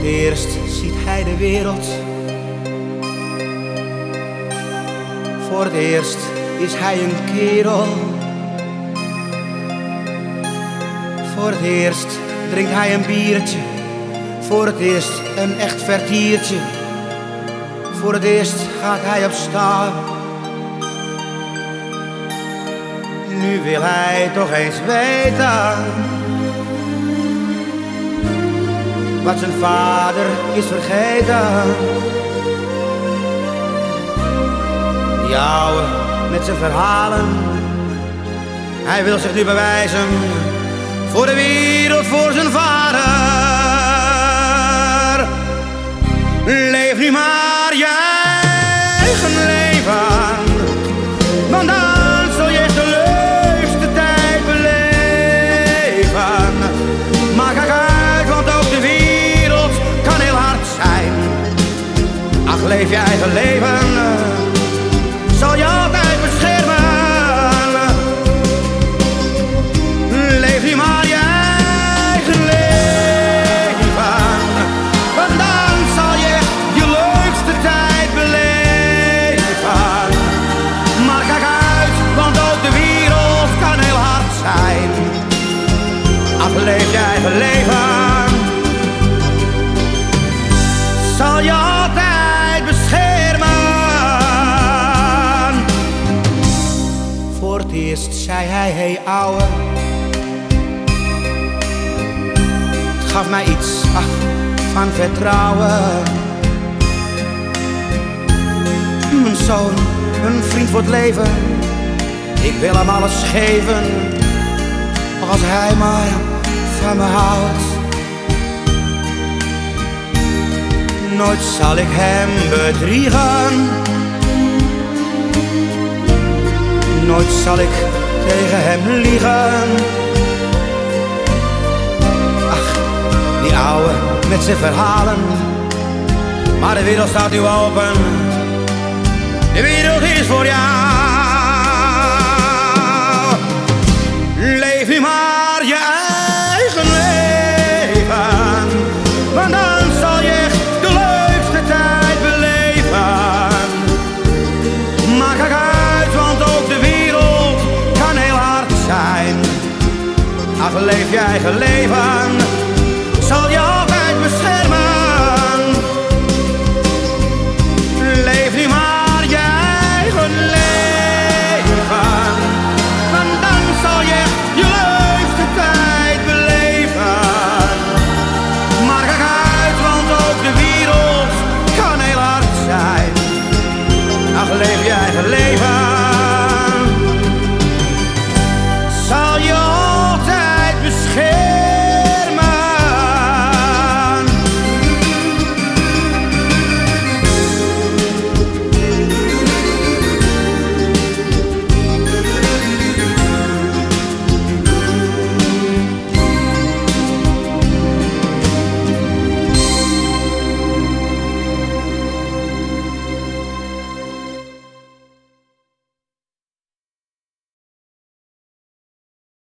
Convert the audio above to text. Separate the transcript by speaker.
Speaker 1: het eerst ziet hij de wereld. Voor het eerst is hij een kerel. Voor het eerst drinkt hij een biertje. Voor het eerst een echt vertiertje. Voor het eerst gaat hij op staan. Nu wil hij toch eens weten wat zijn vader is vergeten. Die ouwe met zijn verhalen, hij wil zich nu bewijzen voor de wereld, voor zijn vader. Leef je eigen leven, zal je altijd beschermen. Leef nu maar je eigen leven, want dan zal je je leukste tijd beleven. Maar kijk uit, want ook de wereld kan heel hard zijn. Ach, leef je eigen leven, zal je zei hij, hey ouwe. Het gaf mij iets, ach, van vertrouwen. Mijn zoon, een vriend voor het leven. Ik wil hem alles geven, als hij maar van me houdt. Nooit zal ik hem bedriegen. Nooit zal ik tegen hem liegen. Ach, die ouwe met zijn verhalen. Maar de wereld staat nu open. De wereld is voor jou. je eigen leven, zal je altijd beschermen.